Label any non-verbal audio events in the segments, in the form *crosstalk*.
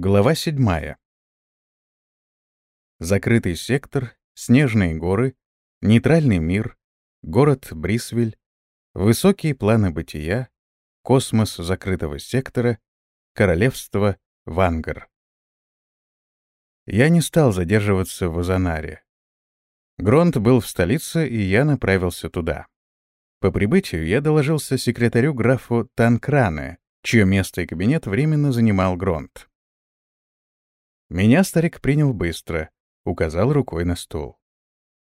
Глава седьмая. Закрытый сектор, снежные горы, нейтральный мир, город Брисвель, высокие планы бытия, космос закрытого сектора, королевство Вангар. Я не стал задерживаться в Азанаре. Гронт был в столице, и я направился туда. По прибытию я доложился секретарю графу Танкране, чье место и кабинет временно занимал Гронт. Меня старик принял быстро, указал рукой на стул.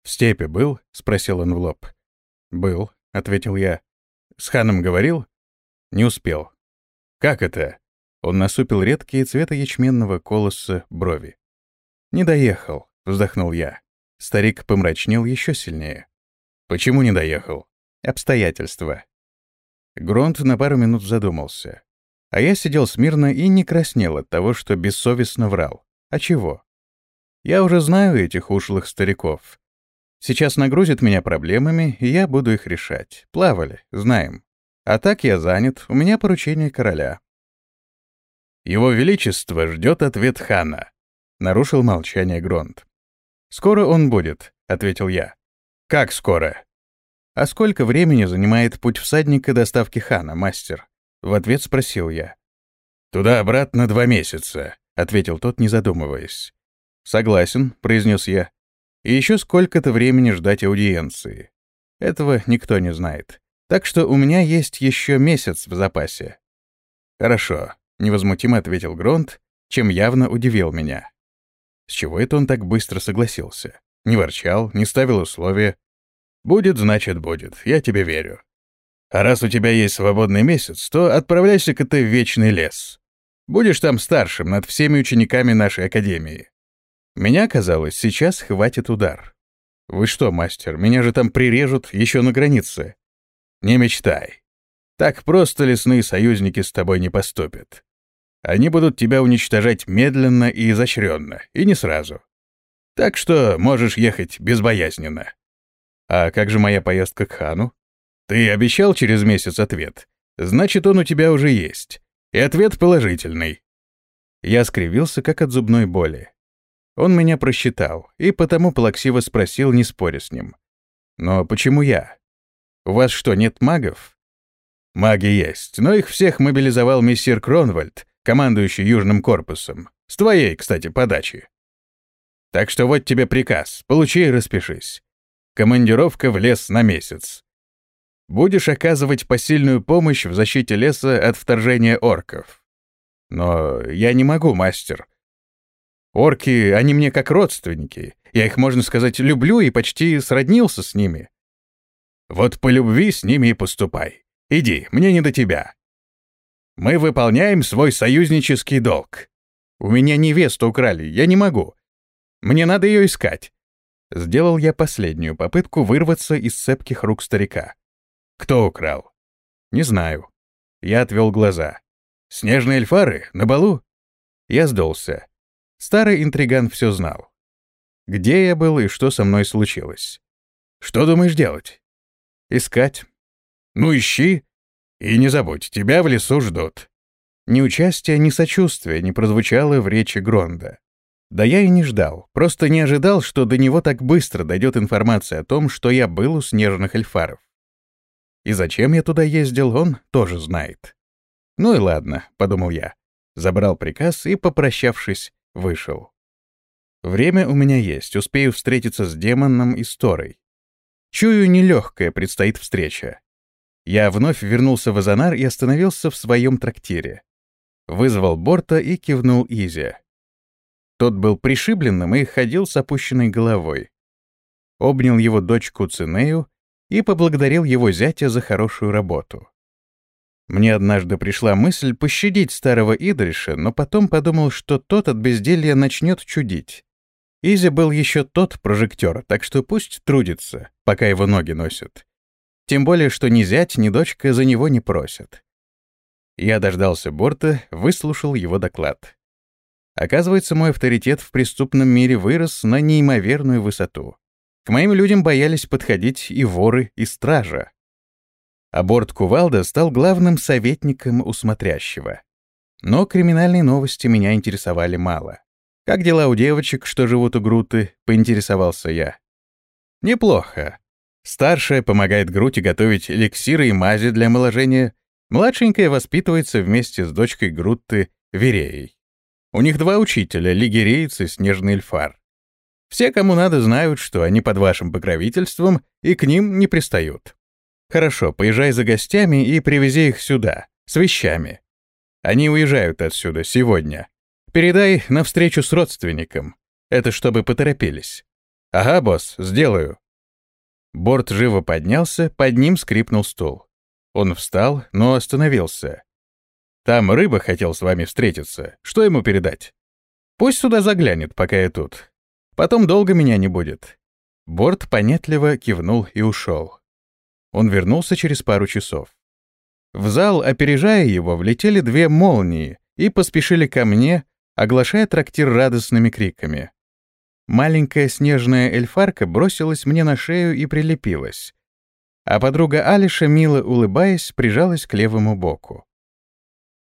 «В степи был?» — спросил он в лоб. «Был», — ответил я. «С ханом говорил?» «Не успел». «Как это?» Он насупил редкие цвета ячменного колоса брови. «Не доехал», — вздохнул я. Старик помрачнел еще сильнее. «Почему не доехал?» «Обстоятельства». Гронт на пару минут задумался. А я сидел смирно и не краснел от того, что бессовестно врал. А чего? Я уже знаю этих ушлых стариков. Сейчас нагрузят меня проблемами, и я буду их решать. Плавали, знаем. А так я занят, у меня поручение короля. «Его Величество ждет ответ хана», — нарушил молчание Гронт. «Скоро он будет», — ответил я. «Как скоро?» «А сколько времени занимает путь всадника доставки хана, мастер?» В ответ спросил я. «Туда-обратно два месяца», — ответил тот, не задумываясь. «Согласен», — произнес я. «И еще сколько-то времени ждать аудиенции. Этого никто не знает. Так что у меня есть еще месяц в запасе». «Хорошо», — невозмутимо ответил Гронт, чем явно удивил меня. С чего это он так быстро согласился? Не ворчал, не ставил условия. «Будет, значит, будет. Я тебе верю. А раз у тебя есть свободный месяц, то отправляйся-ка ты в Вечный лес. Будешь там старшим над всеми учениками нашей академии. Меня, казалось, сейчас хватит удар. Вы что, мастер, меня же там прирежут еще на границе. Не мечтай. Так просто лесные союзники с тобой не поступят. Они будут тебя уничтожать медленно и изощренно, и не сразу. Так что можешь ехать безбоязненно. А как же моя поездка к хану? Ты обещал через месяц ответ. Значит, он у тебя уже есть. И ответ положительный. Я скривился, как от зубной боли. Он меня просчитал, и потому плаксиво спросил, не споря с ним. «Но почему я? У вас что, нет магов?» «Маги есть, но их всех мобилизовал мессир Кронвальд, командующий Южным корпусом. С твоей, кстати, подачи. Так что вот тебе приказ, получи и распишись. Командировка в лес на месяц будешь оказывать посильную помощь в защите леса от вторжения орков. Но я не могу, мастер. Орки, они мне как родственники. Я их, можно сказать, люблю и почти сроднился с ними. Вот по любви с ними и поступай. Иди, мне не до тебя. Мы выполняем свой союзнический долг. У меня невесту украли, я не могу. Мне надо ее искать. Сделал я последнюю попытку вырваться из цепких рук старика. Кто украл? Не знаю. Я отвел глаза. Снежные эльфары? На балу? Я сдулся. Старый интриган все знал. Где я был и что со мной случилось? Что думаешь делать? Искать. Ну, ищи. И не забудь, тебя в лесу ждут. Ни участия, ни сочувствия не прозвучало в речи Гронда. Да я и не ждал, просто не ожидал, что до него так быстро дойдет информация о том, что я был у снежных эльфаров. И зачем я туда ездил, он тоже знает. Ну и ладно, подумал я. Забрал приказ и, попрощавшись, вышел. Время у меня есть, успею встретиться с демоном и Сторой. Чую, нелегкая предстоит встреча. Я вновь вернулся в Азанар и остановился в своем трактире. Вызвал Борта и кивнул Изе. Тот был пришибленным и ходил с опущенной головой. Обнял его дочку Цинею и поблагодарил его зятя за хорошую работу. Мне однажды пришла мысль пощадить старого Идриша, но потом подумал, что тот от безделья начнет чудить. Изи был еще тот прожектор, так что пусть трудится, пока его ноги носят. Тем более, что ни зять, ни дочка за него не просят. Я дождался Борта, выслушал его доклад. Оказывается, мой авторитет в преступном мире вырос на неимоверную высоту. К моим людям боялись подходить и воры, и стража. А борт Кувалда стал главным советником у смотрящего. Но криминальные новости меня интересовали мало. «Как дела у девочек, что живут у Груты?» — поинтересовался я. «Неплохо. Старшая помогает Груте готовить эликсиры и мази для омоложения. Младшенькая воспитывается вместе с дочкой Груты Вереей. У них два учителя — лигереец и снежный эльфар. Все, кому надо, знают, что они под вашим покровительством и к ним не пристают. Хорошо, поезжай за гостями и привези их сюда, с вещами. Они уезжают отсюда сегодня. Передай на встречу с родственником. Это чтобы поторопились. Ага, босс, сделаю. Борт живо поднялся, под ним скрипнул стул. Он встал, но остановился. Там рыба хотел с вами встретиться. Что ему передать? Пусть сюда заглянет, пока я тут. Потом долго меня не будет. Борт понятливо кивнул и ушел. Он вернулся через пару часов. В зал, опережая его, влетели две молнии и поспешили ко мне, оглашая трактир радостными криками. Маленькая снежная эльфарка бросилась мне на шею и прилепилась. А подруга Алиша, мило улыбаясь, прижалась к левому боку.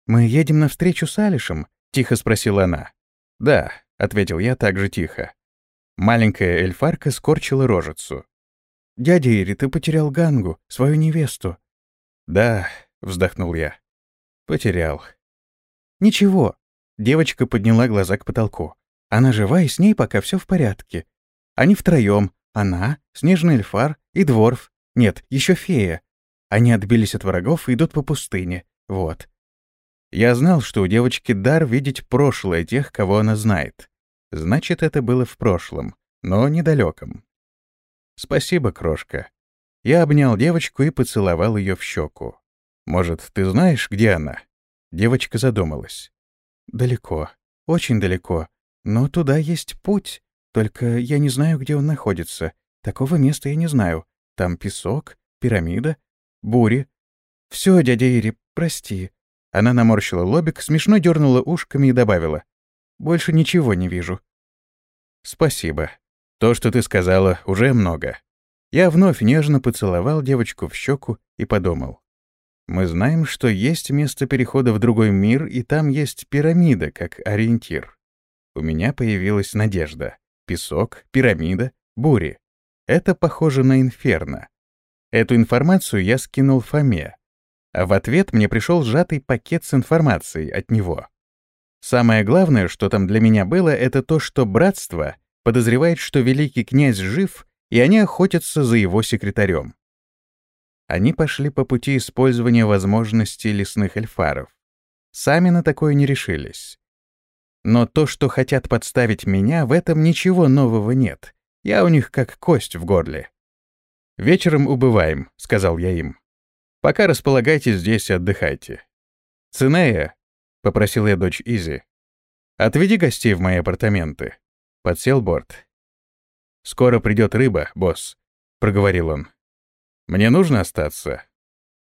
«Мы едем навстречу с Алишем?» — тихо спросила она. «Да», — ответил я также тихо. Маленькая эльфарка скорчила рожицу. «Дядя Ири, ты потерял Гангу, свою невесту». «Да», — вздохнул я. «Потерял». «Ничего». Девочка подняла глаза к потолку. Она жива, и с ней пока все в порядке. Они втроем. Она, снежный эльфар и дворф. Нет, еще фея. Они отбились от врагов и идут по пустыне. Вот. Я знал, что у девочки дар видеть прошлое тех, кого она знает. Значит, это было в прошлом, но недалеком. Спасибо, крошка. Я обнял девочку и поцеловал ее в щеку. Может, ты знаешь, где она? Девочка задумалась. Далеко, очень далеко. Но туда есть путь. Только я не знаю, где он находится. Такого места я не знаю. Там песок, пирамида, бури. Все, дядя Ири, прости. Она наморщила лобик, смешно дернула ушками и добавила. Больше ничего не вижу. Спасибо. То, что ты сказала, уже много. Я вновь нежно поцеловал девочку в щеку и подумал. Мы знаем, что есть место перехода в другой мир, и там есть пирамида как ориентир. У меня появилась надежда. Песок, пирамида, бури. Это похоже на инферно. Эту информацию я скинул Фоме, а в ответ мне пришел сжатый пакет с информацией от него. Самое главное, что там для меня было, это то, что братство подозревает, что великий князь жив, и они охотятся за его секретарем. Они пошли по пути использования возможностей лесных эльфаров. Сами на такое не решились. Но то, что хотят подставить меня, в этом ничего нового нет. Я у них как кость в горле. «Вечером убываем», — сказал я им. «Пока располагайтесь здесь и отдыхайте». «Цинея», — попросил я дочь Изи, — «отведи гостей в мои апартаменты». Подсел борт. «Скоро придет рыба, босс», — проговорил он. «Мне нужно остаться?»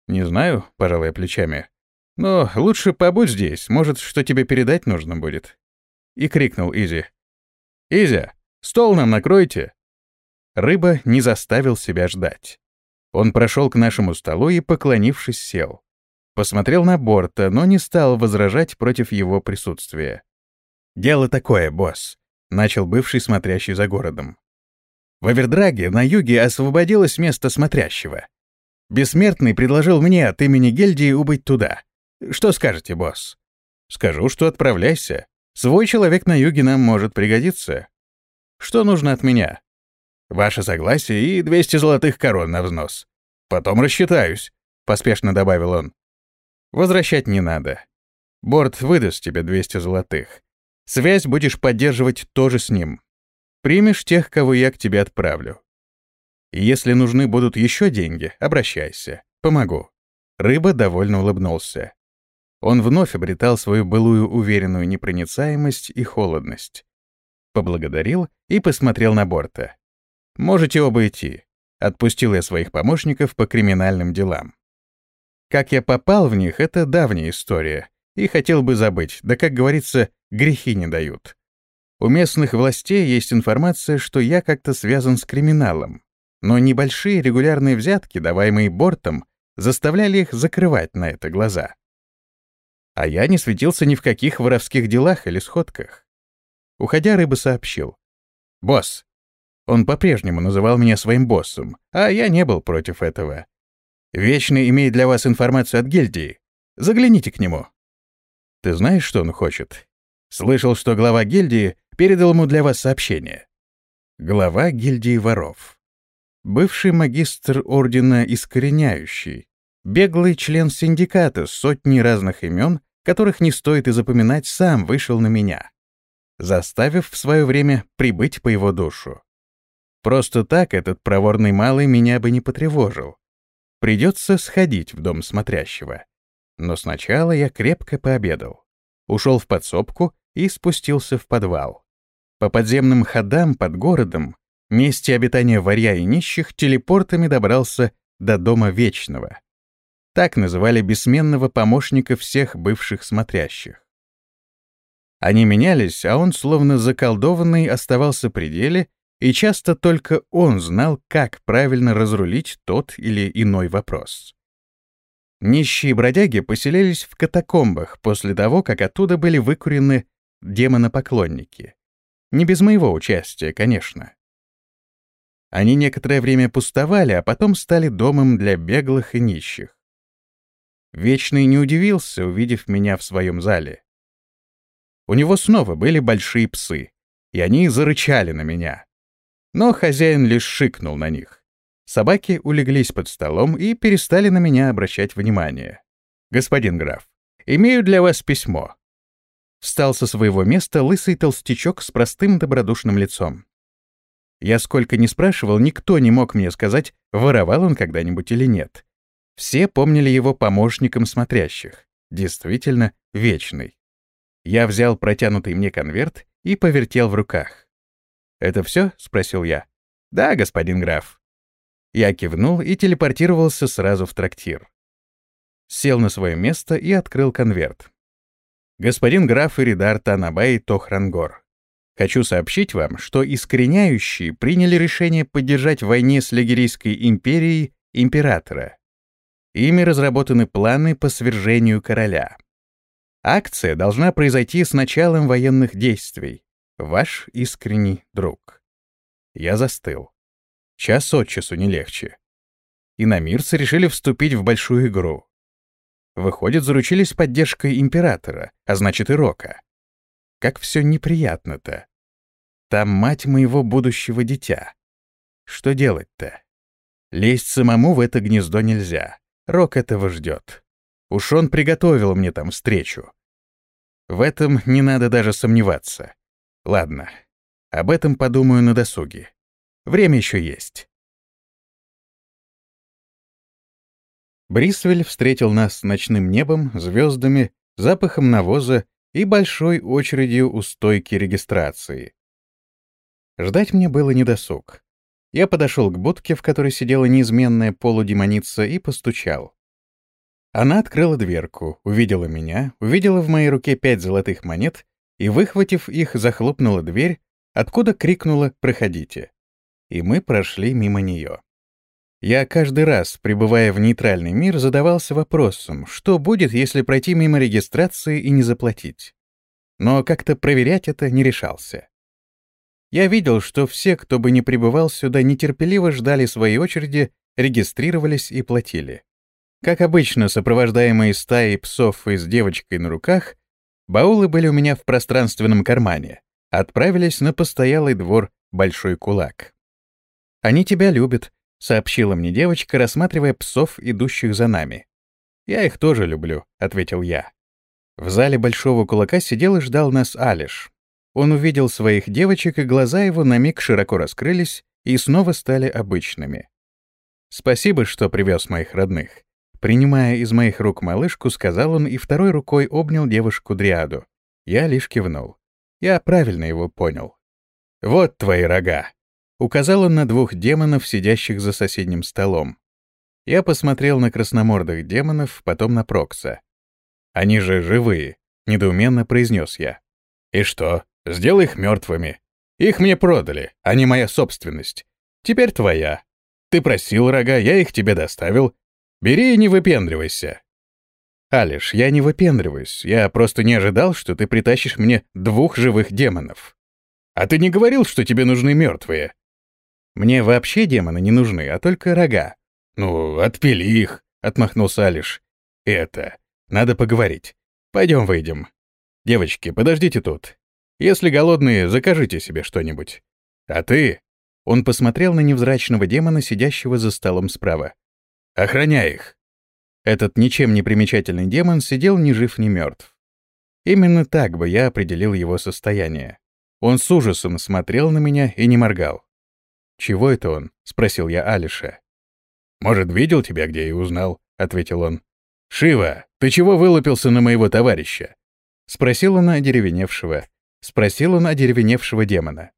«Не знаю», — пожал я плечами. Но лучше побудь здесь, может, что тебе передать нужно будет». И крикнул Изи. «Изя, стол нам накройте!» Рыба не заставил себя ждать. Он прошел к нашему столу и, поклонившись, сел. Посмотрел на борта, но не стал возражать против его присутствия. «Дело такое, босс», — начал бывший смотрящий за городом. В Авердраге на юге освободилось место смотрящего. Бессмертный предложил мне от имени гильдии убыть туда. Что скажете, босс? Скажу, что отправляйся. Свой человек на юге нам может пригодиться. Что нужно от меня? Ваше согласие и 200 золотых корон на взнос. Потом рассчитаюсь, — поспешно добавил он. Возвращать не надо. Борт выдаст тебе 200 золотых. Связь будешь поддерживать тоже с ним. Примешь тех, кого я к тебе отправлю. если нужны будут еще деньги, обращайся. Помогу. Рыба довольно улыбнулся. Он вновь обретал свою былую уверенную непроницаемость и холодность. Поблагодарил и посмотрел на борта. «Можете оба идти», — отпустил я своих помощников по криминальным делам. Как я попал в них, это давняя история, и хотел бы забыть, да, как говорится, грехи не дают. У местных властей есть информация, что я как-то связан с криминалом, но небольшие регулярные взятки, даваемые бортом, заставляли их закрывать на это глаза. А я не светился ни в каких воровских делах или сходках. Уходя, рыба сообщил. «Босс». Он по-прежнему называл меня своим боссом, а я не был против этого. «Вечный имеет для вас информацию от гильдии. Загляните к нему». «Ты знаешь, что он хочет?» «Слышал, что глава гильдии передал ему для вас сообщение». Глава гильдии воров. Бывший магистр ордена Искореняющий. Беглый член синдиката с сотней разных имен, которых не стоит и запоминать, сам вышел на меня, заставив в свое время прибыть по его душу. Просто так этот проворный малый меня бы не потревожил. Придется сходить в дом смотрящего. Но сначала я крепко пообедал. Ушел в подсобку и спустился в подвал. По подземным ходам под городом, месте обитания варья и нищих, телепортами добрался до Дома Вечного. Так называли бессменного помощника всех бывших смотрящих. Они менялись, а он, словно заколдованный, оставался при деле, и часто только он знал, как правильно разрулить тот или иной вопрос. Нищие бродяги поселились в катакомбах после того, как оттуда были выкурены демонопоклонники. Не без моего участия, конечно. Они некоторое время пустовали, а потом стали домом для беглых и нищих. Вечный не удивился, увидев меня в своем зале. У него снова были большие псы, и они зарычали на меня. Но хозяин лишь шикнул на них. Собаки улеглись под столом и перестали на меня обращать внимание. «Господин граф, имею для вас письмо». Встал со своего места лысый толстячок с простым добродушным лицом. Я сколько ни спрашивал, никто не мог мне сказать, воровал он когда-нибудь или нет. Все помнили его помощником смотрящих. Действительно, вечный. Я взял протянутый мне конверт и повертел в руках. «Это все?» — спросил я. «Да, господин граф». Я кивнул и телепортировался сразу в трактир. Сел на свое место и открыл конверт. «Господин граф Иридар Танабай Тохрангор, хочу сообщить вам, что искореняющие приняли решение поддержать в войне с Лигерийской империей императора. Ими разработаны планы по свержению короля. Акция должна произойти с началом военных действий. Ваш искренний друг. Я застыл. Час от часу не легче. И намирцы решили вступить в большую игру. Выходит, заручились поддержкой императора, а значит и Рока. Как все неприятно-то. Там мать моего будущего дитя. Что делать-то? Лезть самому в это гнездо нельзя. Рок этого ждет. Уж он приготовил мне там встречу. В этом не надо даже сомневаться. Ладно, об этом подумаю на досуге. Время еще есть. Брисвель встретил нас ночным небом, звездами, запахом навоза и большой очередью у стойки регистрации. Ждать мне было недосуг. Я подошел к будке, в которой сидела неизменная полудемоница, и постучал. Она открыла дверку, увидела меня, увидела в моей руке пять золотых монет и, выхватив их, захлопнула дверь, откуда крикнула «Проходите». И мы прошли мимо нее. Я каждый раз, пребывая в нейтральный мир, задавался вопросом, что будет, если пройти мимо регистрации и не заплатить. Но как-то проверять это не решался. Я видел, что все, кто бы не прибывал сюда, нетерпеливо ждали своей очереди, регистрировались и платили. Как обычно, сопровождаемые стаей псов и с девочкой на руках, баулы были у меня в пространственном кармане, отправились на постоялый двор Большой Кулак. «Они тебя любят», — сообщила мне девочка, рассматривая псов, идущих за нами. «Я их тоже люблю», — ответил я. В зале Большого Кулака сидел и ждал нас Алиш, он увидел своих девочек, и глаза его на миг широко раскрылись и снова стали обычными. «Спасибо, что привез моих родных». Принимая из моих рук малышку, сказал он и второй рукой обнял девушку Дриаду. Я лишь кивнул. Я правильно его понял. «Вот твои рога!» Указал он на двух демонов, сидящих за соседним столом. Я посмотрел на красномордых демонов, потом на Прокса. «Они же живые», — недоуменно произнес я. «И что, Сделай их мертвыми. Их мне продали, они моя собственность. Теперь твоя. Ты просил рога, я их тебе доставил. Бери и не выпендривайся. «Алиш, я не выпендриваюсь. Я просто не ожидал, что ты притащишь мне двух живых демонов. А ты не говорил, что тебе нужны мертвые?» «Мне вообще демоны не нужны, а только рога». «Ну, отпили их», — отмахнулся Алиш. «Это... Надо поговорить. Пойдем выйдем. Девочки, подождите тут. Если голодные, закажите себе что-нибудь. А ты...» Он посмотрел на невзрачного демона, сидящего за столом справа. «Охраняй их. Этот ничем не примечательный демон сидел ни жив, ни мертв. Именно так бы я определил его состояние. Он с ужасом смотрел на меня и не моргал. «Чего это он?» — спросил я Алиша. «Может, видел тебя где и узнал?» — ответил он. «Шива, ты чего вылупился на моего товарища?» Спросил он одеревеневшего. Спросил он одеревеневшего демона.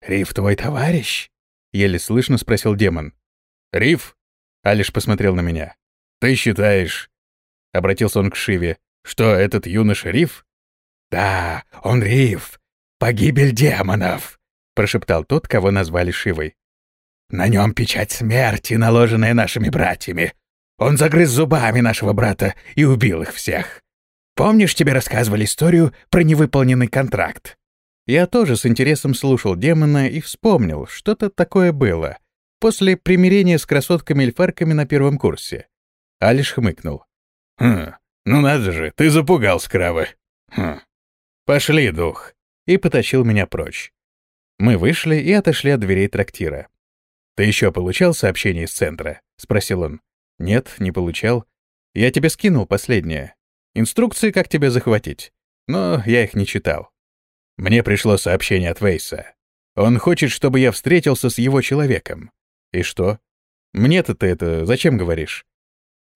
«Риф твой товарищ?» — еле слышно спросил демон. «Риф?» — Алиш посмотрел на меня. «Ты считаешь...» — обратился он к Шиве. «Что, этот юноша Риф?» «Да, он Риф. Погибель демонов», — прошептал тот, кого назвали Шивой. «На нем печать смерти, наложенная нашими братьями. Он загрыз зубами нашего брата и убил их всех. Помнишь, тебе рассказывали историю про невыполненный контракт?» Я тоже с интересом слушал демона и вспомнил, что-то такое было. После примирения с красотками-эльфарками на первом курсе. Алиш хмыкнул. «Хм, ну надо же, ты запугал Скравы. Хм. Пошли, дух!» И потащил меня прочь. Мы вышли и отошли от дверей трактира. «Ты еще получал сообщение из центра?» — спросил он. «Нет, не получал. Я тебе скинул последнее. Инструкции, как тебя захватить. Но я их не читал. Мне пришло сообщение от Вейса. Он хочет, чтобы я встретился с его человеком. И что? Мне-то ты это зачем говоришь?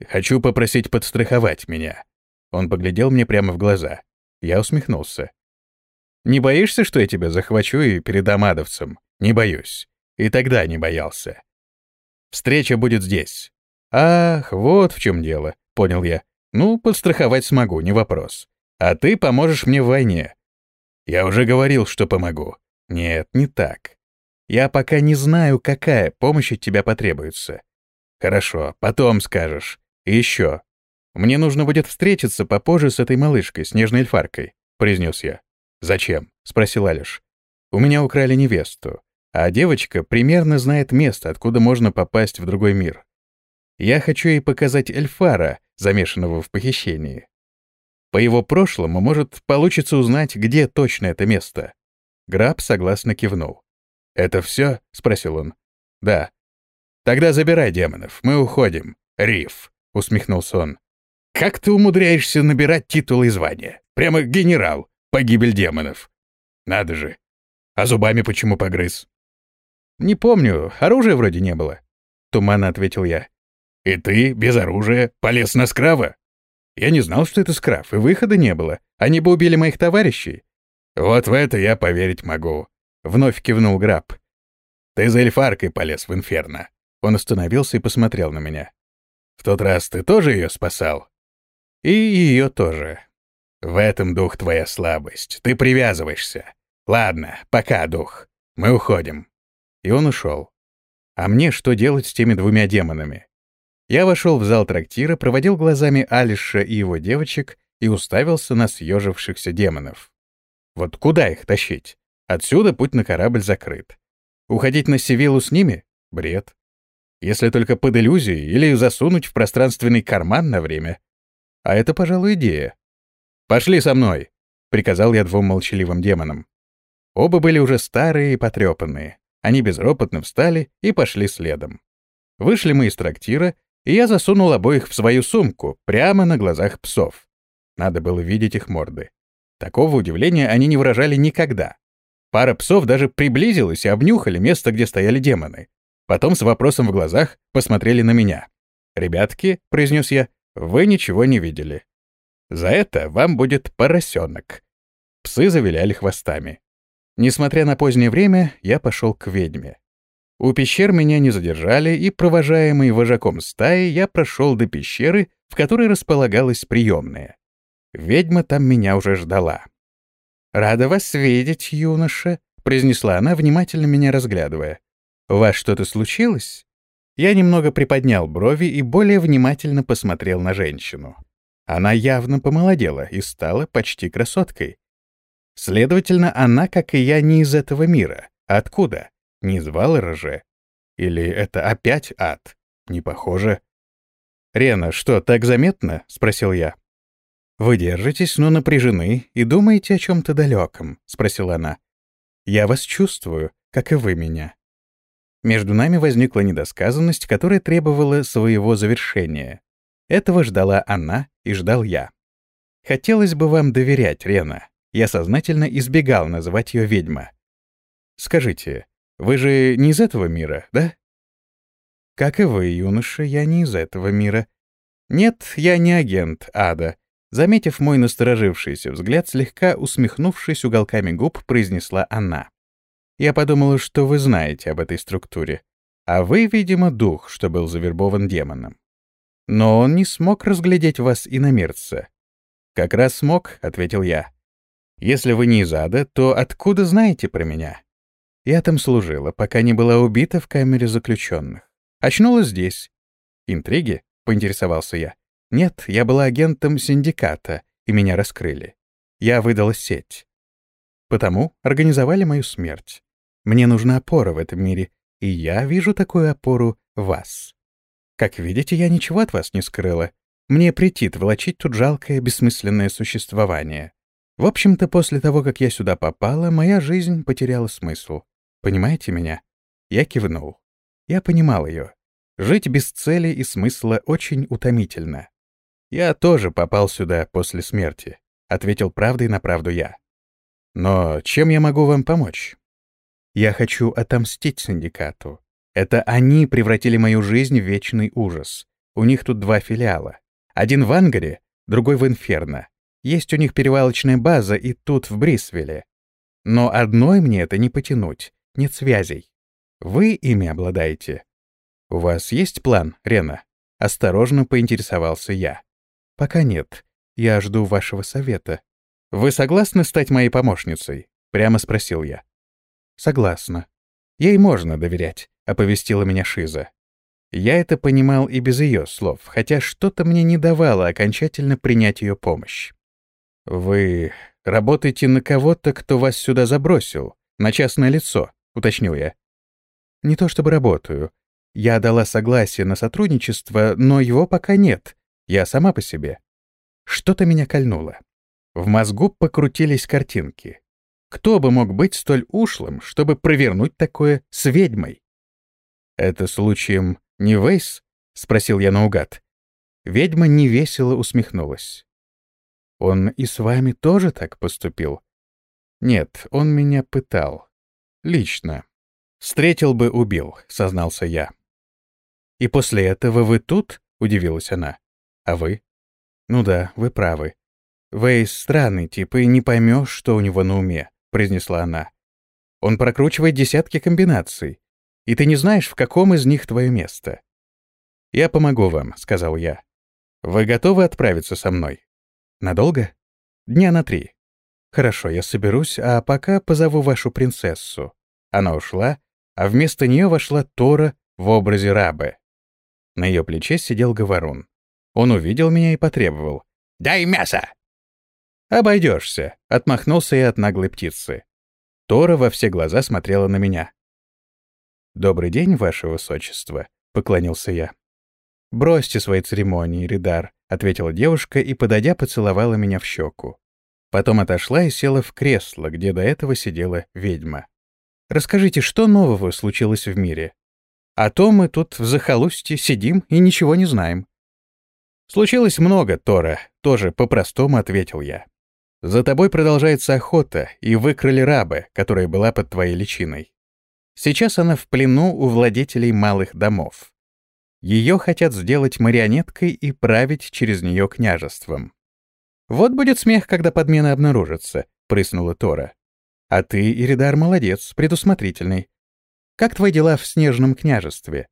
Хочу попросить подстраховать меня». Он поглядел мне прямо в глаза. Я усмехнулся. «Не боишься, что я тебя захвачу и передам адовцам?» «Не боюсь. И тогда не боялся. Встреча будет здесь». «Ах, вот в чем дело», — понял я. «Ну, подстраховать смогу, не вопрос. А ты поможешь мне в войне». «Я уже говорил, что помогу». «Нет, не так. Я пока не знаю, какая помощь от тебя потребуется». «Хорошо, потом скажешь. И еще. Мне нужно будет встретиться попозже с этой малышкой, снежной эльфаркой, произнес я. Зачем? спросил Алиш. У меня украли невесту, а девочка примерно знает место, откуда можно попасть в другой мир. Я хочу ей показать эльфара, замешанного в похищении. По его прошлому, может, получится узнать, где точно это место. Граб согласно кивнул. «Это все?» — спросил он. «Да». «Тогда забирай демонов, мы уходим. Риф». — усмехнулся он. «Как ты умудряешься набирать титулы и звания? Прямо генерал, погибель демонов. Надо же. А зубами почему погрыз?» «Не помню, оружия вроде не было», — туманно ответил я. «И ты, без оружия, полез на скрава?» «Я не знал, что это скрав, и выхода не было. Они бы убили моих товарищей». «Вот в это я поверить могу», — вновь кивнул Граб. «Ты за эльфаркой полез в инферно». Он остановился и посмотрел на меня. В тот раз ты тоже ее спасал? И ее тоже. В этом, дух, твоя слабость. Ты привязываешься. Ладно, пока, дух. Мы уходим. И он ушел. А мне что делать с теми двумя демонами? Я вошел в зал трактира, проводил глазами Алиша и его девочек и уставился на съежившихся демонов. Вот куда их тащить? Отсюда путь на корабль закрыт. Уходить на Севилу с ними? Бред если только под иллюзией или засунуть в пространственный карман на время. А это, пожалуй, идея. «Пошли со мной», — приказал я двум молчаливым демонам. Оба были уже старые и потрепанные. Они безропотно встали и пошли следом. Вышли мы из трактира, и я засунул обоих в свою сумку, прямо на глазах псов. Надо было видеть их морды. Такого удивления они не выражали никогда. Пара псов даже приблизилась и обнюхали место, где стояли демоны. Потом с вопросом в глазах посмотрели на меня. «Ребятки», — произнес я, — «вы ничего не видели. За это вам будет поросенок». Псы завиляли хвостами. Несмотря на позднее время, я пошел к ведьме. У пещер меня не задержали, и, провожаемый вожаком стаи, я прошел до пещеры, в которой располагалась приемная. Ведьма там меня уже ждала. «Рада вас видеть, юноша», — произнесла она, внимательно меня разглядывая. «У вас что-то случилось?» Я немного приподнял брови и более внимательно посмотрел на женщину. Она явно помолодела и стала почти красоткой. Следовательно, она, как и я, не из этого мира. Откуда? Не из Валера? Или это опять ад? Не похоже. «Рена, что, так заметно?» — спросил я. «Вы держитесь, но напряжены и думаете о чем-то далеком», — спросила она. «Я вас чувствую, как и вы меня». Между нами возникла недосказанность, которая требовала своего завершения. Этого ждала она и ждал я. Хотелось бы вам доверять, Рена. Я сознательно избегал называть ее ведьма. Скажите, вы же не из этого мира, да? Как и вы, юноша, я не из этого мира. Нет, я не агент ада. Заметив мой насторожившийся взгляд, слегка усмехнувшись уголками губ, произнесла она. Я подумала, что вы знаете об этой структуре. А вы, видимо, дух, что был завербован демоном. Но он не смог разглядеть вас иномерца. «Как раз смог», — ответил я. «Если вы не из ада, то откуда знаете про меня?» Я там служила, пока не была убита в камере заключенных. Очнулась здесь. «Интриги?» — поинтересовался я. «Нет, я была агентом синдиката, и меня раскрыли. Я выдала сеть. Потому организовали мою смерть. Мне нужна опора в этом мире, и я вижу такую опору вас. Как видите, я ничего от вас не скрыла. Мне претит волочить тут жалкое, бессмысленное существование. В общем-то, после того, как я сюда попала, моя жизнь потеряла смысл. Понимаете меня? Я кивнул. Я понимал ее. Жить без цели и смысла очень утомительно. Я тоже попал сюда после смерти, ответил правдой на правду я. Но чем я могу вам помочь? Я хочу отомстить синдикату. Это они превратили мою жизнь в вечный ужас. У них тут два филиала. Один в Ангаре, другой в Инферно. Есть у них перевалочная база и тут, в Брисвеле. Но одной мне это не потянуть, нет связей. Вы ими обладаете. У вас есть план, Рена? Осторожно поинтересовался я. Пока нет. Я жду вашего совета. Вы согласны стать моей помощницей? Прямо спросил я. Согласна. Ей можно доверять, оповестила меня Шиза. Я это понимал и без ее слов, хотя что-то мне не давало окончательно принять ее помощь. «Вы работаете на кого-то, кто вас сюда забросил, на частное лицо», — уточнил я. Не то чтобы работаю. Я дала согласие на сотрудничество, но его пока нет. Я сама по себе. Что-то меня кольнуло. В мозгу покрутились картинки. Кто бы мог быть столь ушлым, чтобы провернуть такое с ведьмой? «Это случаем не Вейс?» — спросил я наугад. Ведьма невесело усмехнулась. «Он и с вами тоже так поступил?» «Нет, он меня пытал. Лично. «Встретил бы, убил», — сознался я. «И после этого вы тут?» — удивилась она. «А вы?» «Ну да, вы правы. Вейс странный тип, и не поймешь, что у него на уме», — произнесла она. «Он прокручивает десятки комбинаций, и ты не знаешь, в каком из них твое место». «Я помогу вам», — сказал я. «Вы готовы отправиться со мной?» «Надолго?» «Дня на три». «Хорошо, я соберусь, а пока позову вашу принцессу». Она ушла, а вместо нее вошла Тора в образе рабы. На ее плече сидел говорун. Он увидел меня и потребовал. «Дай мясо!» «Обойдешься», — отмахнулся я от наглой птицы. Тора во все глаза смотрела на меня. «Добрый день, ваше высочество», — поклонился я. «Бросьте свои церемонии, Ридар», — ответила девушка и, подойдя, поцеловала меня в щеку. Потом отошла и села в кресло, где до этого сидела ведьма. Расскажите, что нового случилось в мире? А то мы тут в захолустье сидим и ничего не знаем. Случилось много, Тора, тоже по-простому ответил я. За тобой продолжается охота, и выкрали рабы, которая была под твоей личиной. Сейчас она в плену у владетелей малых домов. Ее хотят сделать марионеткой и править через нее княжеством. «Вот будет смех, когда подмена обнаружится», — прыснула Тора. А ты, Иридар, молодец, предусмотрительный. Как твои дела в Снежном княжестве?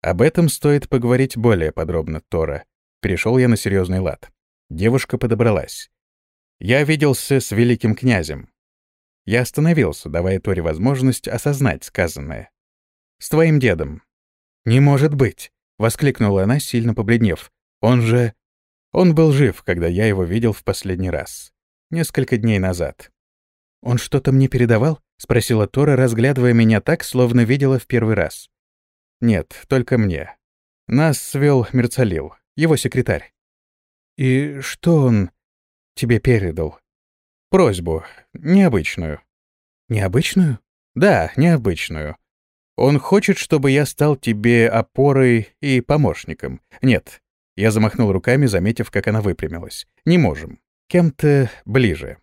Об этом стоит поговорить более подробно, Тора. Перешел я на серьезный лад. Девушка подобралась. Я виделся с великим князем. Я остановился, давая Торе возможность осознать сказанное. «С твоим дедом». «Не может быть!» — воскликнула она, сильно побледнев. «Он же...» Он был жив, когда я его видел в последний раз. Несколько дней назад. «Он что-то мне передавал?» — спросила Тора, разглядывая меня так, словно видела в первый раз. «Нет, только мне. Нас свел Мерцалил, его секретарь». «И что он тебе передал?» «Просьбу. Необычную». «Необычную?» «Да, необычную. Он хочет, чтобы я стал тебе опорой и помощником. Нет». Я замахнул руками, заметив, как она выпрямилась. «Не можем. Кем-то ближе».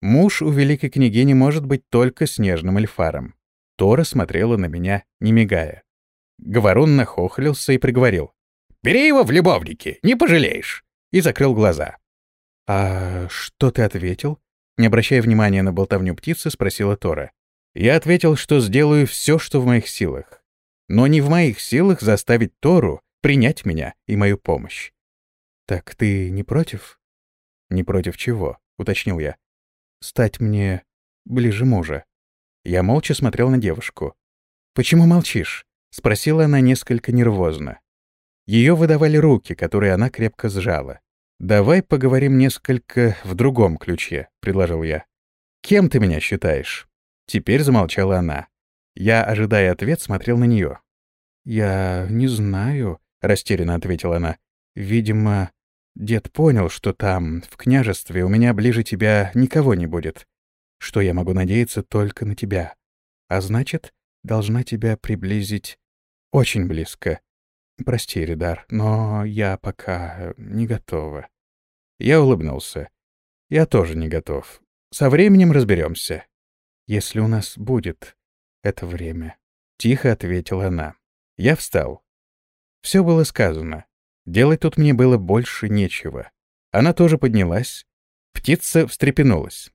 Муж у великой княгини может быть только снежным эльфаром. Тора смотрела на меня, не мигая. Говорун нахохлился и приговорил. «Бери его в любовники, не пожалеешь!» И закрыл глаза. «А что ты ответил?» Не обращая внимания на болтовню птицы, спросила Тора. Я ответил, что сделаю все, что в моих силах. Но не в моих силах заставить Тору принять меня и мою помощь. «Так ты не против?» «Не против чего?» — уточнил я стать мне ближе мужа. Я молча смотрел на девушку. «Почему молчишь?» — спросила она несколько нервозно. Ее выдавали руки, которые она крепко сжала. «Давай поговорим несколько в другом ключе», — предложил я. «Кем ты меня считаешь?» Теперь замолчала она. Я, ожидая ответ, смотрел на нее. «Я не знаю», — растерянно ответила она. «Видимо, Дед понял, что там, в княжестве, у меня ближе тебя никого не будет, что я могу надеяться только на тебя. А значит, должна тебя приблизить очень близко. Прости, Ридар, но я пока не готова. Я улыбнулся. Я тоже не готов. Со временем разберемся. Если у нас будет это время. Тихо ответила она. Я встал. Все было сказано. Делать тут мне было больше нечего. Она тоже поднялась. Птица встрепенулась.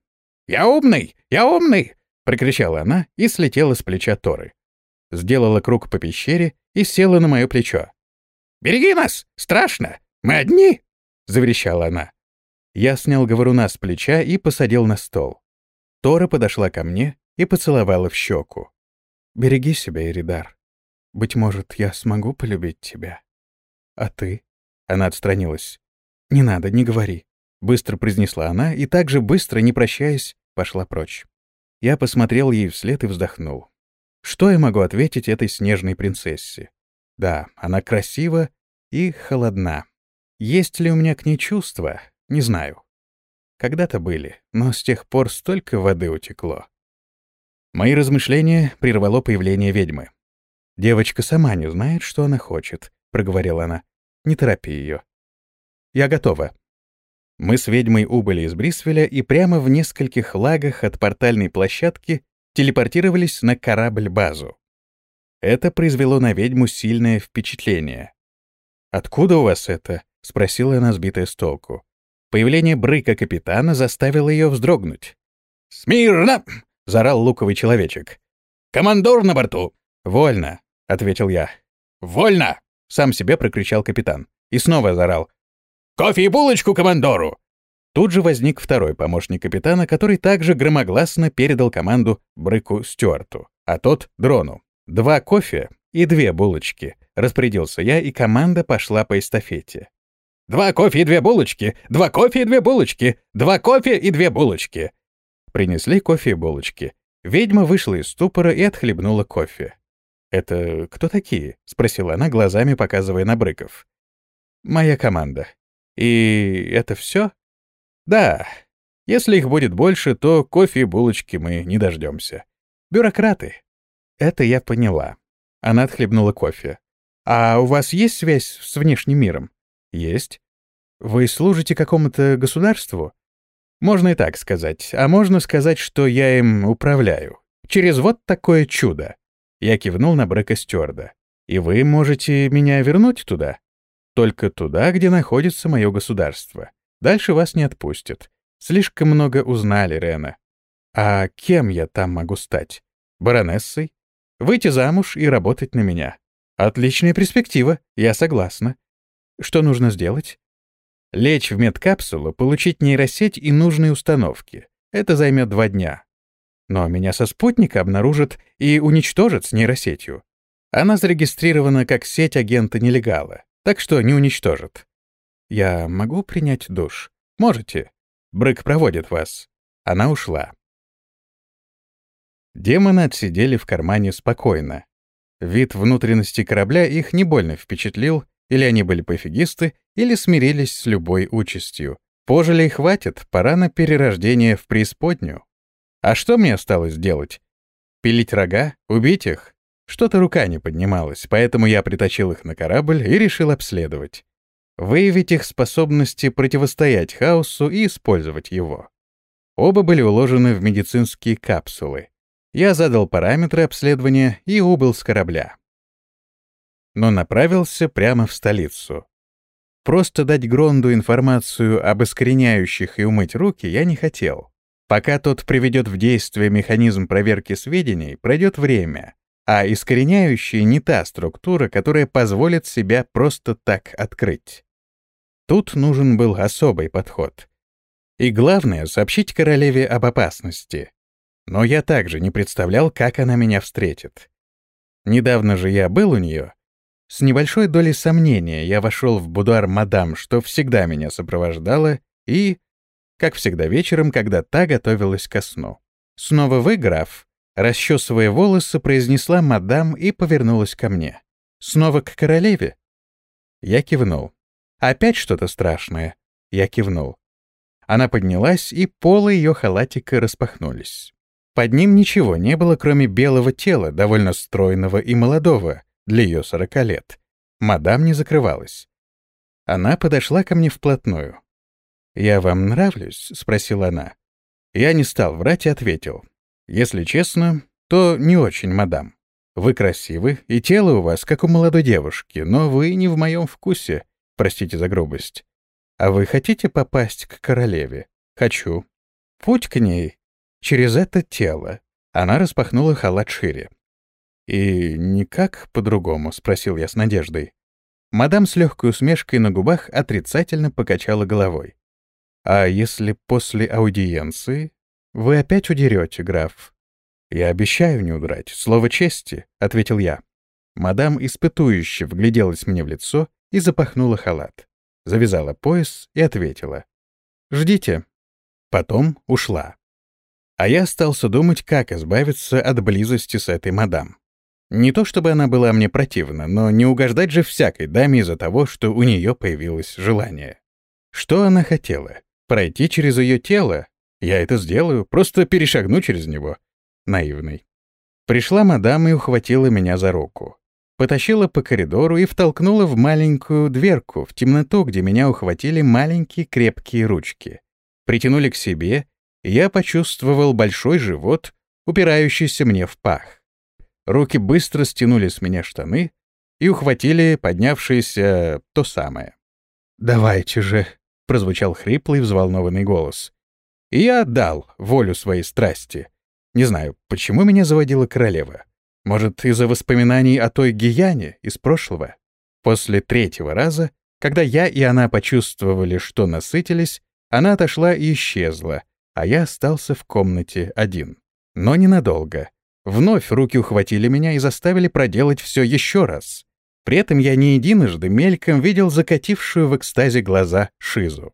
«Я умный! Я умный!» — прокричала она и слетела с плеча Торы. Сделала круг по пещере и села на мое плечо. «Береги нас! Страшно! Мы одни!» — заверещала она. Я снял говоруна с плеча и посадил на стол. Тора подошла ко мне и поцеловала в щеку. «Береги себя, Иридар. Быть может, я смогу полюбить тебя». «А ты?» Она отстранилась. «Не надо, не говори», — быстро произнесла она и также быстро, не прощаясь, пошла прочь. Я посмотрел ей вслед и вздохнул. Что я могу ответить этой снежной принцессе? Да, она красива и холодна. Есть ли у меня к ней чувства? Не знаю. Когда-то были, но с тех пор столько воды утекло. Мои размышления прервало появление ведьмы. «Девочка сама не знает, что она хочет», — проговорила она. Не торопи ее. Я готова. Мы с ведьмой убыли из Брисвеля и прямо в нескольких лагах от портальной площадки телепортировались на корабль-базу. Это произвело на ведьму сильное впечатление. «Откуда у вас это?» — спросила она, сбитая с толку. Появление брыка капитана заставило ее вздрогнуть. «Смирно!» — заорал луковый человечек. «Командор на борту!» «Вольно!» — ответил я. «Вольно!» Сам себе прокричал капитан. И снова заорал. «Кофе и булочку командору!» Тут же возник второй помощник капитана, который также громогласно передал команду Брыку Стюарту, а тот — Дрону. «Два кофе и две булочки», — распорядился я, и команда пошла по эстафете. «Два кофе и две булочки! Два кофе и две булочки! Два кофе и две булочки!» Принесли кофе и булочки. Ведьма вышла из ступора и отхлебнула кофе. «Это кто такие?» — спросила она, глазами показывая на Брыков. «Моя команда. И это все? «Да. Если их будет больше, то кофе и булочки мы не дождемся. Бюрократы». «Это я поняла». Она отхлебнула кофе. «А у вас есть связь с внешним миром?» «Есть». «Вы служите какому-то государству?» «Можно и так сказать. А можно сказать, что я им управляю. Через вот такое чудо». Я кивнул на Брека Стюарда. «И вы можете меня вернуть туда? Только туда, где находится мое государство. Дальше вас не отпустят. Слишком много узнали, Рена. А кем я там могу стать? Баронессой? Выйти замуж и работать на меня. Отличная перспектива, я согласна. Что нужно сделать? Лечь в медкапсулу, получить нейросеть и нужные установки. Это займет два дня. Но меня со спутника обнаружат и уничтожат с нейросетью. Она зарегистрирована как сеть агента-нелегала, так что не уничтожат. «Я могу принять душ?» «Можете. Брык проводит вас». Она ушла. Демоны отсидели в кармане спокойно. Вид внутренности корабля их не больно впечатлил, или они были пофигисты, или смирились с любой участью. Пожили и хватит, пора на перерождение в преисподнюю. А что мне осталось делать? Пилить рога? Убить их? Что-то рука не поднималась, поэтому я притащил их на корабль и решил обследовать. Выявить их способности противостоять хаосу и использовать его. Оба были уложены в медицинские капсулы. Я задал параметры обследования и убыл с корабля. Но направился прямо в столицу. Просто дать Гронду информацию об искореняющих и умыть руки я не хотел. Пока тот приведет в действие механизм проверки сведений, пройдет время, а искореняющие не та структура, которая позволит себя просто так открыть. Тут нужен был особый подход. И главное — сообщить королеве об опасности. Но я также не представлял, как она меня встретит. Недавно же я был у нее. С небольшой долей сомнения я вошел в будуар мадам, что всегда меня сопровождала, и, как всегда вечером, когда та готовилась ко сну. «Снова вы, граф?» Расчесывая волосы, произнесла мадам и повернулась ко мне. «Снова к королеве?» Я кивнул. «Опять что-то страшное?» Я кивнул. Она поднялась, и полы ее халатика распахнулись. Под ним ничего не было, кроме белого тела, довольно стройного и молодого, для ее сорока лет. Мадам не закрывалась. Она подошла ко мне вплотную. «Я вам нравлюсь?» — спросила она. Я не стал врать и ответил. «Если честно, то не очень, мадам. Вы красивы, и тело у вас, как у молодой девушки, но вы не в моем вкусе, простите за грубость. А вы хотите попасть к королеве? Хочу. Путь к ней через это тело. Она распахнула халат шире. «И никак по-другому?» — спросил я с надеждой. Мадам с легкой усмешкой на губах отрицательно покачала головой. «А если после аудиенции вы опять удерете, граф?» «Я обещаю не удрать. Слово чести», — ответил я. Мадам испытующе вгляделась мне в лицо и запахнула халат. Завязала пояс и ответила. «Ждите». Потом ушла. А я остался думать, как избавиться от близости с этой мадам. Не то чтобы она была мне противна, но не угождать же всякой даме из-за того, что у нее появилось желание. Что она хотела? Пройти через ее тело? Я это сделаю, просто перешагну через него. Наивный. Пришла мадам и ухватила меня за руку. Потащила по коридору и втолкнула в маленькую дверку, в темноту, где меня ухватили маленькие крепкие ручки. Притянули к себе я почувствовал большой живот, упирающийся мне в пах. Руки быстро стянули с меня штаны и ухватили поднявшееся то самое. «Давайте же», — прозвучал хриплый, взволнованный голос. И я отдал волю своей страсти. Не знаю, почему меня заводила королева. Может, из-за воспоминаний о той Гияне из прошлого? После третьего раза, когда я и она почувствовали, что насытились, она отошла и исчезла, а я остался в комнате один. Но ненадолго. Вновь руки ухватили меня и заставили проделать все еще раз. При этом я не единожды мельком видел закатившую в экстазе глаза Шизу.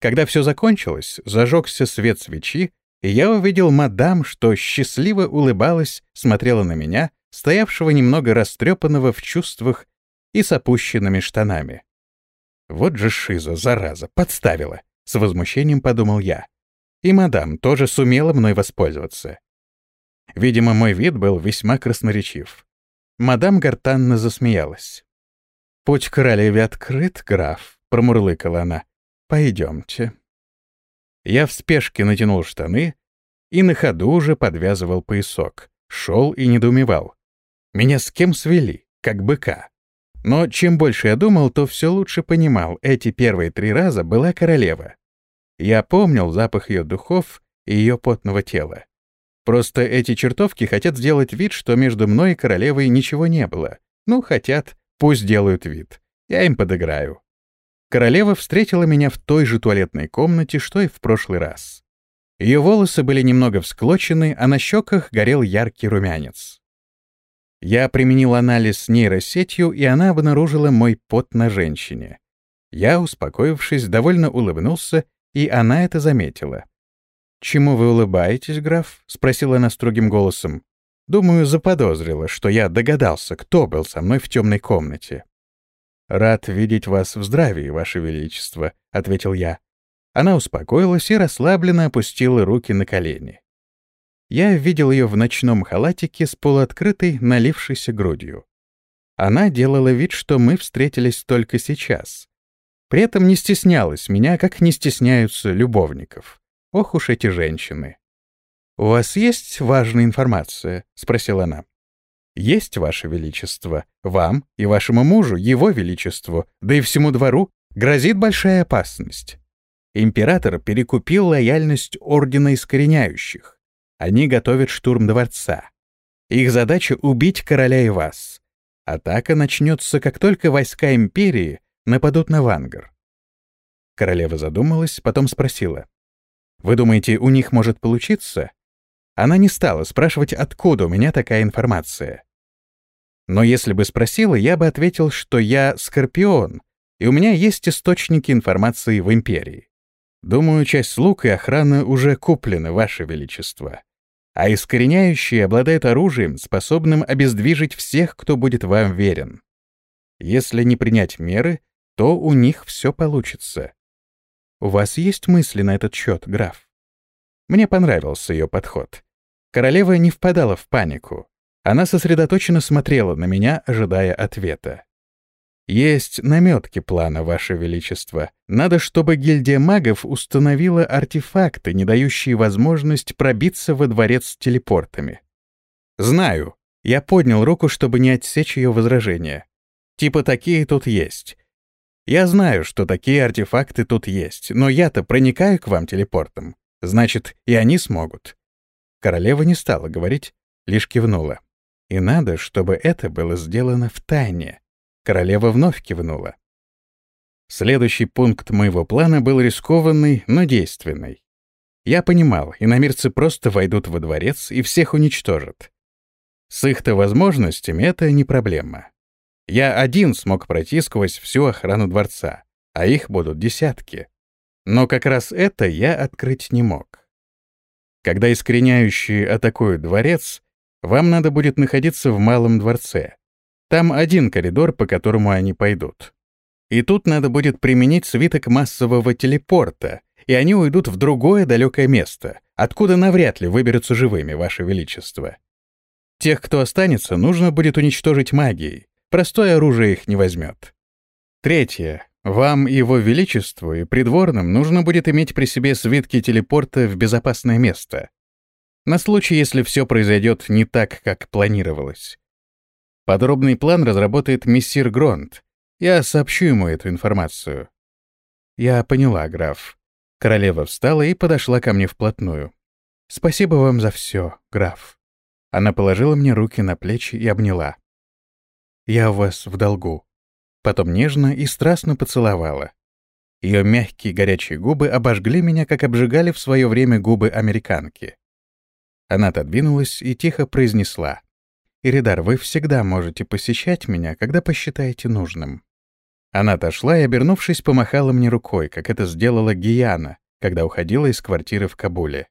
Когда все закончилось, зажегся свет свечи, и я увидел мадам, что счастливо улыбалась, смотрела на меня, стоявшего немного растрепанного в чувствах и с опущенными штанами. Вот же Шиза, зараза, подставила, с возмущением подумал я. И мадам тоже сумела мной воспользоваться. Видимо, мой вид был весьма красноречив. Мадам гортанно засмеялась. «Путь королеве открыт, граф», — промурлыкала она. «Пойдемте». Я в спешке натянул штаны и на ходу уже подвязывал поясок. Шел и недоумевал. Меня с кем свели, как быка. Но чем больше я думал, то все лучше понимал, эти первые три раза была королева. Я помнил запах ее духов и ее потного тела. Просто эти чертовки хотят сделать вид, что между мной и королевой ничего не было. Ну, хотят, пусть делают вид. Я им подыграю. Королева встретила меня в той же туалетной комнате, что и в прошлый раз. Ее волосы были немного всклочены, а на щеках горел яркий румянец. Я применил анализ с нейросетью, и она обнаружила мой пот на женщине. Я, успокоившись, довольно улыбнулся, и она это заметила. «Чему вы улыбаетесь, граф?» — спросила она строгим голосом. Думаю, заподозрила, что я догадался, кто был со мной в темной комнате. «Рад видеть вас в здравии, ваше величество», — ответил я. Она успокоилась и расслабленно опустила руки на колени. Я видел ее в ночном халатике с полуоткрытой, налившейся грудью. Она делала вид, что мы встретились только сейчас. При этом не стеснялась меня, как не стесняются любовников. Ох уж эти женщины. «У вас есть важная информация?» — спросила она. «Есть, Ваше Величество. Вам и вашему мужу, Его Величеству, да и всему двору грозит большая опасность. Император перекупил лояльность Ордена Искореняющих. Они готовят штурм дворца. Их задача — убить короля и вас. Атака начнется, как только войска Империи нападут на Вангар. Королева задумалась, потом спросила. «Вы думаете, у них может получиться?» Она не стала спрашивать, откуда у меня такая информация. Но если бы спросила, я бы ответил, что я Скорпион, и у меня есть источники информации в Империи. Думаю, часть слуг и охраны уже куплены, Ваше Величество. А искореняющие обладают оружием, способным обездвижить всех, кто будет вам верен. Если не принять меры, то у них все получится. У вас есть мысли на этот счет, граф? Мне понравился ее подход. Королева не впадала в панику. Она сосредоточенно смотрела на меня, ожидая ответа. «Есть наметки плана, Ваше Величество. Надо, чтобы гильдия магов установила артефакты, не дающие возможность пробиться во дворец телепортами». «Знаю». Я поднял руку, чтобы не отсечь ее возражения. «Типа такие тут есть. Я знаю, что такие артефакты тут есть, но я-то проникаю к вам телепортом. Значит, и они смогут. Королева не стала говорить, лишь кивнула. И надо, чтобы это было сделано в тайне. Королева вновь кивнула. Следующий пункт моего плана был рискованный, но действенный. Я понимал, иномирцы просто войдут во дворец и всех уничтожат. С их-то возможностями это не проблема. Я один смог пройти сквозь всю охрану дворца, а их будут десятки. Но как раз это я открыть не мог. Когда искореняющие атакуют дворец, вам надо будет находиться в Малом дворце. Там один коридор, по которому они пойдут. И тут надо будет применить свиток массового телепорта, и они уйдут в другое далекое место, откуда навряд ли выберутся живыми, Ваше Величество. Тех, кто останется, нужно будет уничтожить магией. Простое оружие их не возьмет. Третье. Вам, Его Величеству и придворным нужно будет иметь при себе свитки телепорта в безопасное место. На случай, если все произойдет не так, как планировалось. Подробный план разработает мессир Гронт. Я сообщу ему эту информацию. Я поняла, граф. Королева встала и подошла ко мне вплотную. Спасибо вам за все, граф. Она положила мне руки на плечи и обняла. Я у вас в долгу потом нежно и страстно поцеловала. Ее мягкие горячие губы обожгли меня, как обжигали в свое время губы американки. Она отодвинулась и тихо произнесла. «Иридар, вы всегда можете посещать меня, когда посчитаете нужным». Она отошла и, обернувшись, помахала мне рукой, как это сделала Гияна, когда уходила из квартиры в Кабуле.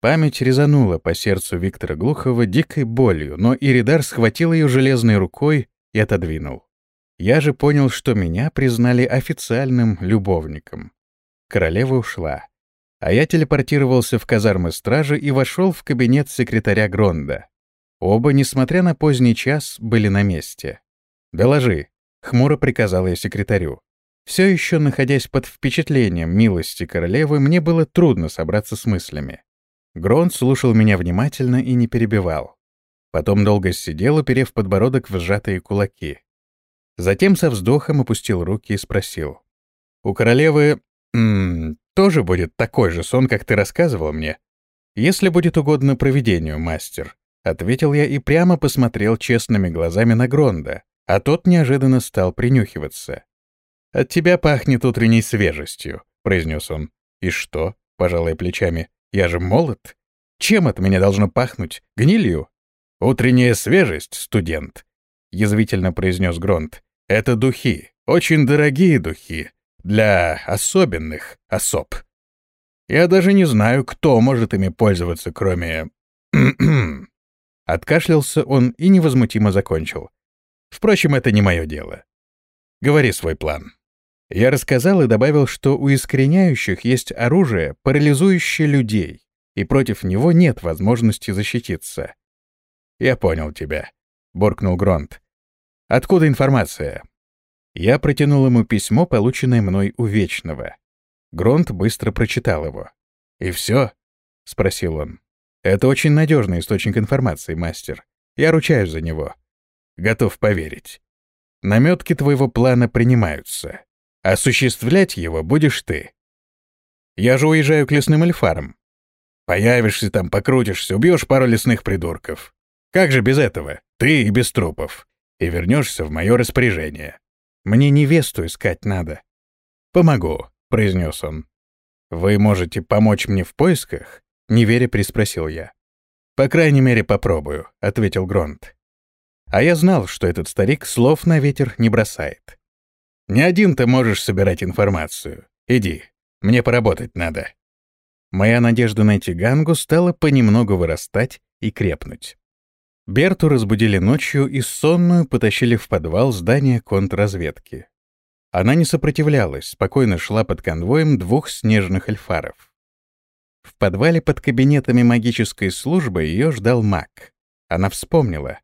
Память резанула по сердцу Виктора Глухова дикой болью, но Иридар схватил ее железной рукой и отодвинул. Я же понял, что меня признали официальным любовником. Королева ушла. А я телепортировался в казармы стражи и вошел в кабинет секретаря Гронда. Оба, несмотря на поздний час, были на месте. «Доложи», — хмуро приказал я секретарю. Все еще находясь под впечатлением милости королевы, мне было трудно собраться с мыслями. Гронд слушал меня внимательно и не перебивал. Потом долго сидел, уперев подбородок в сжатые кулаки. Затем со вздохом опустил руки и спросил. «У королевы... М -м, тоже будет такой же сон, как ты рассказывал мне?» «Если будет угодно проведению, мастер», — ответил я и прямо посмотрел честными глазами на Гронда, а тот неожиданно стал принюхиваться. «От тебя пахнет утренней свежестью», — произнес он. «И что?» — пожалуй плечами. «Я же молод. Чем от меня должно пахнуть? Гнилью?» «Утренняя свежесть, студент», — язвительно произнес Гронт. «Это духи, очень дорогие духи, для особенных особ. Я даже не знаю, кто может ими пользоваться, кроме... *clears throat* Откашлялся он и невозмутимо закончил. Впрочем, это не мое дело. Говори свой план. Я рассказал и добавил, что у искореняющих есть оружие, парализующее людей, и против него нет возможности защититься. «Я понял тебя», — буркнул Гронт. «Откуда информация?» Я протянул ему письмо, полученное мной у Вечного. Гронт быстро прочитал его. «И все?» — спросил он. «Это очень надежный источник информации, мастер. Я ручаюсь за него. Готов поверить. Наметки твоего плана принимаются. Осуществлять его будешь ты. Я же уезжаю к лесным эльфарам. Появишься там, покрутишься, убьешь пару лесных придурков. Как же без этого? Ты и без трупов. И вернешься в мое распоряжение. Мне невесту искать надо. Помогу, произнес он. Вы можете помочь мне в поисках? Неверя приспросил я. По крайней мере, попробую, ответил Гронт. А я знал, что этот старик слов на ветер не бросает. Не один ты можешь собирать информацию. Иди, мне поработать надо. Моя надежда найти Гангу стала понемногу вырастать и крепнуть. Берту разбудили ночью и сонную потащили в подвал здания контрразведки. Она не сопротивлялась, спокойно шла под конвоем двух снежных эльфаров. В подвале под кабинетами магической службы ее ждал маг. Она вспомнила.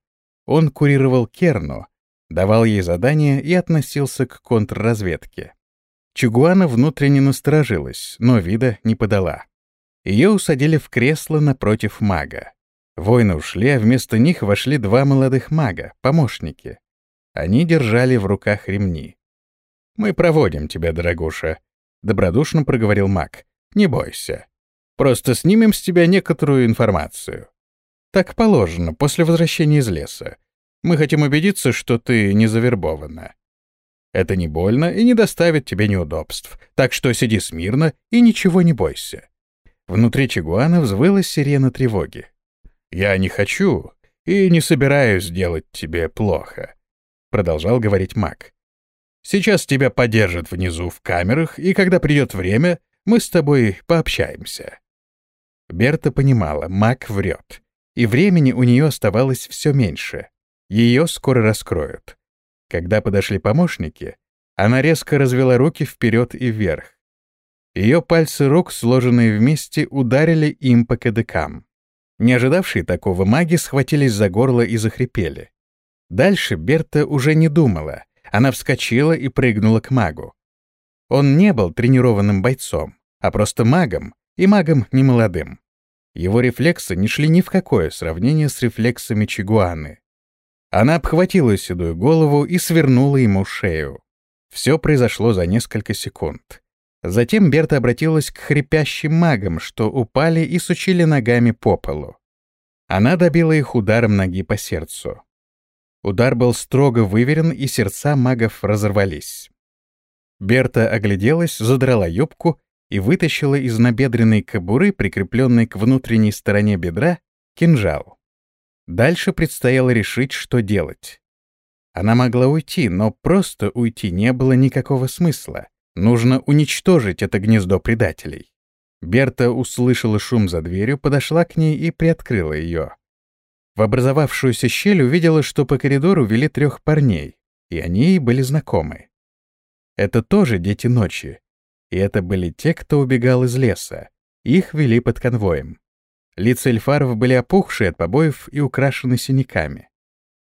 Он курировал Керну, давал ей задания и относился к контрразведке. Чугуана внутренне насторожилась, но вида не подала. Ее усадили в кресло напротив мага. Воины ушли, а вместо них вошли два молодых мага, помощники. Они держали в руках ремни. «Мы проводим тебя, дорогуша», — добродушно проговорил маг. «Не бойся. Просто снимем с тебя некоторую информацию. Так положено, после возвращения из леса. Мы хотим убедиться, что ты не завербована. Это не больно и не доставит тебе неудобств, так что сиди смирно и ничего не бойся». Внутри Чигуана взвыла сирена тревоги. «Я не хочу и не собираюсь делать тебе плохо», — продолжал говорить маг. «Сейчас тебя подержат внизу в камерах, и когда придет время, мы с тобой пообщаемся». Берта понимала, маг врет, и времени у нее оставалось все меньше. Ее скоро раскроют. Когда подошли помощники, она резко развела руки вперед и вверх. Ее пальцы рук, сложенные вместе, ударили им по кадыкам. Не ожидавшие такого маги схватились за горло и захрипели. Дальше Берта уже не думала. Она вскочила и прыгнула к магу. Он не был тренированным бойцом, а просто магом, и магом немолодым. Его рефлексы не шли ни в какое сравнение с рефлексами Чигуаны. Она обхватила седую голову и свернула ему шею. Все произошло за несколько секунд. Затем Берта обратилась к хрипящим магам, что упали и сучили ногами по полу. Она добила их ударом ноги по сердцу. Удар был строго выверен, и сердца магов разорвались. Берта огляделась, задрала юбку и вытащила из набедренной кобуры, прикрепленной к внутренней стороне бедра, кинжал. Дальше предстояло решить, что делать. Она могла уйти, но просто уйти не было никакого смысла. Нужно уничтожить это гнездо предателей. Берта услышала шум за дверью, подошла к ней и приоткрыла ее. В образовавшуюся щель увидела, что по коридору вели трех парней, и они ей были знакомы. Это тоже дети ночи. И это были те, кто убегал из леса. Их вели под конвоем. Лица эльфаров были опухшие от побоев и украшены синяками.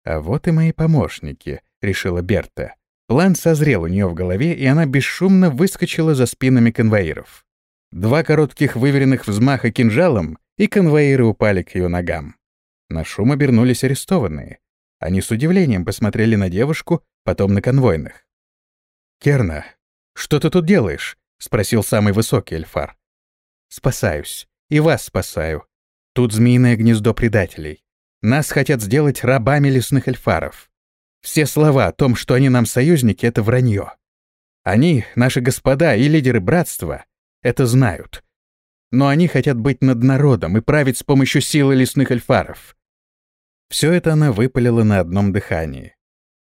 «А вот и мои помощники», — решила Берта. План созрел у нее в голове, и она бесшумно выскочила за спинами конвоиров. Два коротких выверенных взмаха кинжалом, и конвоиры упали к ее ногам. На шум обернулись арестованные. Они с удивлением посмотрели на девушку, потом на конвойных. «Керна, что ты тут делаешь?» — спросил самый высокий эльфар. «Спасаюсь. И вас спасаю. Тут змеиное гнездо предателей. Нас хотят сделать рабами лесных эльфаров. Все слова о том, что они нам союзники, — это вранье. Они, наши господа и лидеры братства, это знают. Но они хотят быть над народом и править с помощью силы лесных эльфаров. Все это она выпалила на одном дыхании.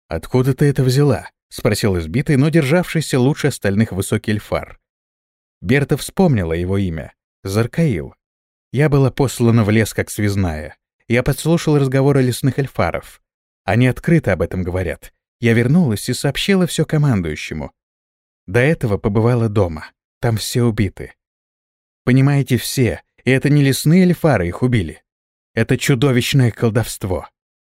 «Откуда ты это взяла?» — спросил избитый, но державшийся лучше остальных высокий эльфар. Берта вспомнила его имя — Заркаил. Я была послана в лес как связная. Я подслушал разговоры лесных эльфаров. Они открыто об этом говорят. Я вернулась и сообщила все командующему. До этого побывала дома. Там все убиты. Понимаете, все. И это не лесные эльфары их убили. Это чудовищное колдовство.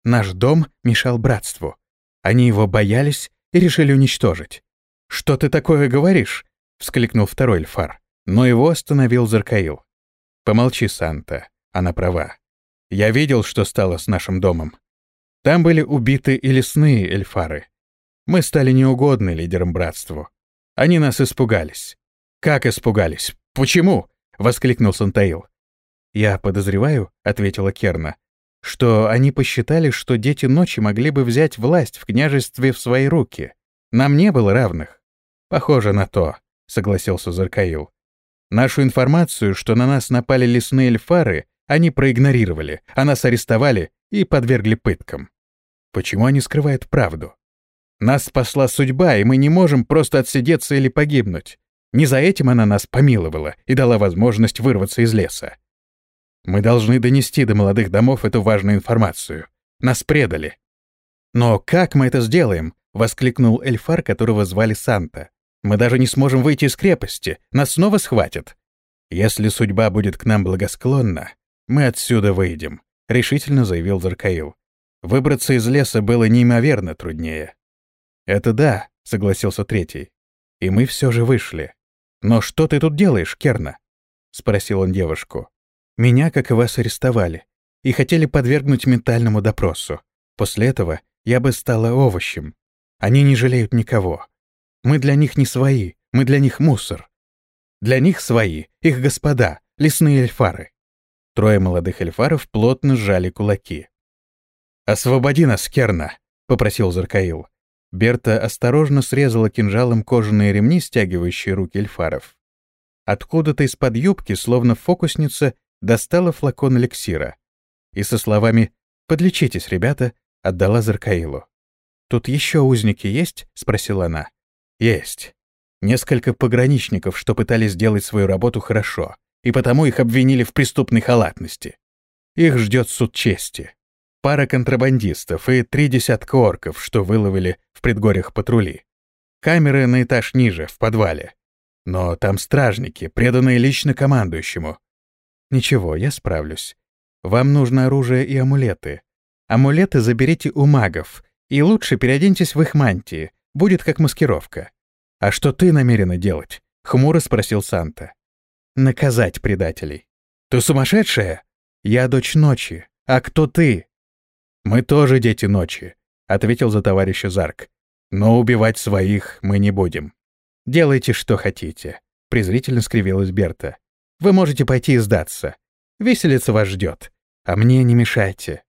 Наш дом мешал братству. Они его боялись и решили уничтожить. «Что ты такое говоришь?» — вскликнул второй эльфар. Но его остановил Заркаил. «Помолчи, Санта. Она права. Я видел, что стало с нашим домом. Там были убиты и лесные эльфары. Мы стали неугодны лидерам братству. Они нас испугались. Как испугались? Почему? воскликнул Сантаил. Я подозреваю, ответила Керна, что они посчитали, что дети ночи могли бы взять власть в княжестве в свои руки. Нам не было равных. Похоже на то, согласился Заркаил. Нашу информацию, что на нас напали лесные эльфары, они проигнорировали, а нас арестовали и подвергли пыткам. Почему они скрывают правду? Нас спасла судьба, и мы не можем просто отсидеться или погибнуть. Не за этим она нас помиловала и дала возможность вырваться из леса. Мы должны донести до молодых домов эту важную информацию. Нас предали. Но как мы это сделаем? воскликнул эльфар, которого звали Санта. Мы даже не сможем выйти из крепости. Нас снова схватят. Если судьба будет к нам благосклонна, мы отсюда выйдем, решительно заявил Заркаил. Выбраться из леса было неимоверно труднее. Это да, согласился третий. И мы все же вышли. Но что ты тут делаешь, Керна? спросил он девушку. Меня, как и вас, арестовали и хотели подвергнуть ментальному допросу. После этого я бы стала овощем. Они не жалеют никого. Мы для них не свои, мы для них мусор. Для них свои, их господа, лесные эльфары. Трое молодых эльфаров плотно сжали кулаки. «Освободи нас, Керна!» — попросил Заркаил. Берта осторожно срезала кинжалом кожаные ремни, стягивающие руки эльфаров. Откуда-то из-под юбки, словно фокусница, достала флакон эликсира. И со словами «Подлечитесь, ребята», отдала Заркаилу. «Тут еще узники есть?» — спросила она. «Есть. Несколько пограничников, что пытались сделать свою работу хорошо, и потому их обвинили в преступной халатности. Их ждет суд чести пара контрабандистов и три десятка орков, что выловили в предгорьях патрули. Камеры на этаж ниже, в подвале. Но там стражники, преданные лично командующему. Ничего, я справлюсь. Вам нужно оружие и амулеты. Амулеты заберите у магов, и лучше переоденьтесь в их мантии, будет как маскировка. А что ты намерена делать? Хмуро спросил Санта. Наказать предателей. Ты сумасшедшая? Я дочь ночи. А кто ты? «Мы тоже дети ночи», — ответил за товарища Зарк. «Но убивать своих мы не будем». «Делайте, что хотите», — презрительно скривилась Берта. «Вы можете пойти и сдаться. Виселица вас ждет. А мне не мешайте».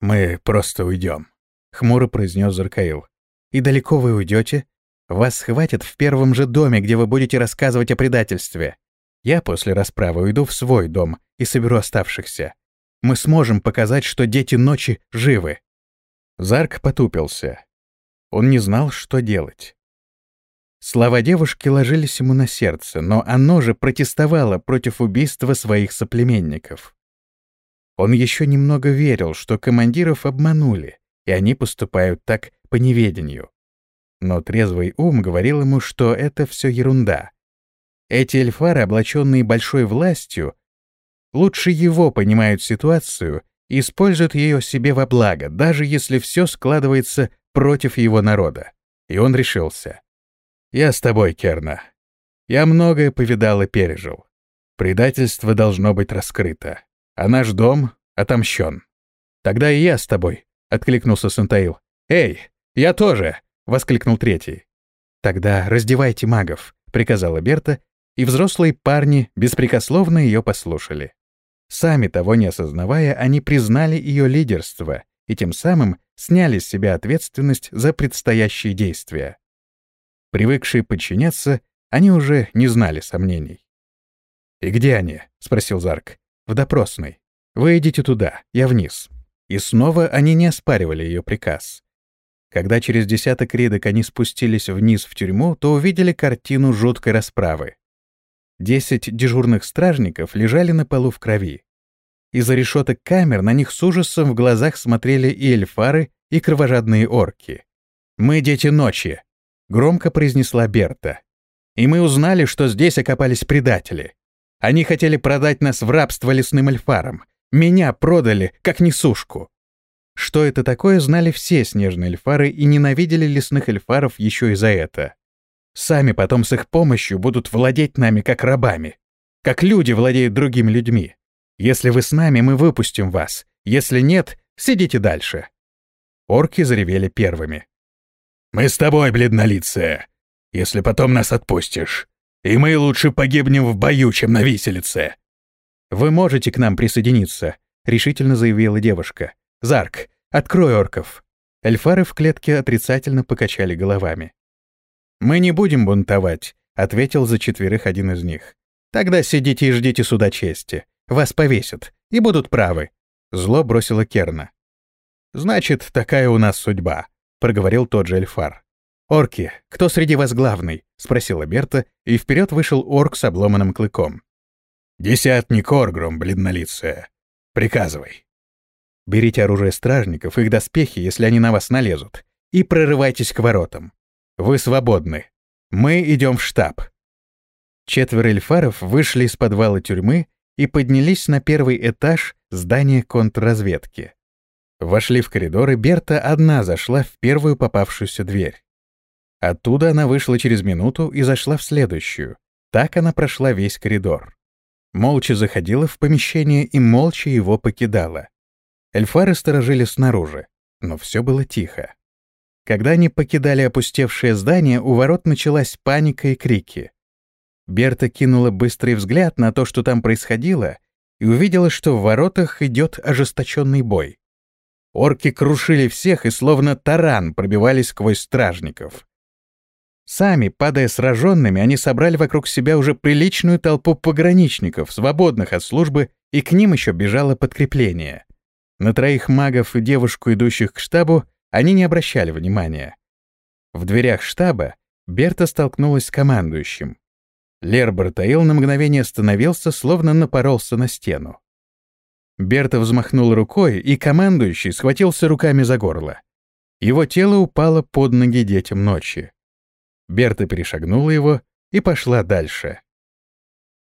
«Мы просто уйдем», — хмуро произнес Заркаил. «И далеко вы уйдете? Вас схватят в первом же доме, где вы будете рассказывать о предательстве. Я после расправы уйду в свой дом и соберу оставшихся мы сможем показать, что дети ночи живы». Зарк потупился. Он не знал, что делать. Слова девушки ложились ему на сердце, но оно же протестовало против убийства своих соплеменников. Он еще немного верил, что командиров обманули, и они поступают так по неведению. Но трезвый ум говорил ему, что это все ерунда. Эти эльфары, облаченные большой властью, лучше его понимают ситуацию и используют ее себе во благо, даже если все складывается против его народа. И он решился. «Я с тобой, Керна. Я многое повидал и пережил. Предательство должно быть раскрыто, а наш дом отомщен. Тогда и я с тобой», — откликнулся Сантаил. «Эй, я тоже!» — воскликнул третий. «Тогда раздевайте магов», — приказала Берта, и взрослые парни беспрекословно ее послушали. Сами того не осознавая, они признали ее лидерство и тем самым сняли с себя ответственность за предстоящие действия. Привыкшие подчиняться, они уже не знали сомнений. «И где они?» — спросил Зарк. «В допросной. Вы идите туда, я вниз». И снова они не оспаривали ее приказ. Когда через десяток ридок они спустились вниз в тюрьму, то увидели картину жуткой расправы. Десять дежурных стражников лежали на полу в крови. Из-за решеток камер на них с ужасом в глазах смотрели и эльфары, и кровожадные орки. «Мы дети ночи», — громко произнесла Берта. «И мы узнали, что здесь окопались предатели. Они хотели продать нас в рабство лесным эльфарам. Меня продали, как несушку». Что это такое, знали все снежные эльфары и ненавидели лесных эльфаров еще и за это. Сами потом с их помощью будут владеть нами как рабами. Как люди владеют другими людьми. Если вы с нами, мы выпустим вас. Если нет, сидите дальше». Орки заревели первыми. «Мы с тобой, бледнолицая, если потом нас отпустишь. И мы лучше погибнем в бою, чем на виселице». «Вы можете к нам присоединиться», — решительно заявила девушка. «Зарк, открой орков». Эльфары в клетке отрицательно покачали головами. «Мы не будем бунтовать», — ответил за четверых один из них. «Тогда сидите и ждите суда чести. Вас повесят. И будут правы. Зло бросила Керна. «Значит, такая у нас судьба», — проговорил тот же Эльфар. «Орки, кто среди вас главный?» — спросила Берта, и вперед вышел орк с обломанным клыком. «Десятник Оргром, бледнолицая. Приказывай». «Берите оружие стражников, их доспехи, если они на вас налезут, и прорывайтесь к воротам. Вы свободны. Мы идем в штаб». Четверо эльфаров вышли из подвала тюрьмы и поднялись на первый этаж здания контрразведки. Вошли в коридор, и Берта одна зашла в первую попавшуюся дверь. Оттуда она вышла через минуту и зашла в следующую. Так она прошла весь коридор. Молча заходила в помещение и молча его покидала. Эльфары сторожили снаружи, но все было тихо. Когда они покидали опустевшее здание, у ворот началась паника и крики. Берта кинула быстрый взгляд на то, что там происходило, и увидела, что в воротах идет ожесточенный бой. Орки крушили всех и словно таран пробивались сквозь стражников. Сами, падая сраженными, они собрали вокруг себя уже приличную толпу пограничников, свободных от службы, и к ним еще бежало подкрепление. На троих магов и девушку, идущих к штабу, они не обращали внимания. В дверях штаба Берта столкнулась с командующим. Лер Бартаил на мгновение остановился, словно напоролся на стену. Берта взмахнул рукой, и командующий схватился руками за горло. Его тело упало под ноги детям ночи. Берта перешагнула его и пошла дальше.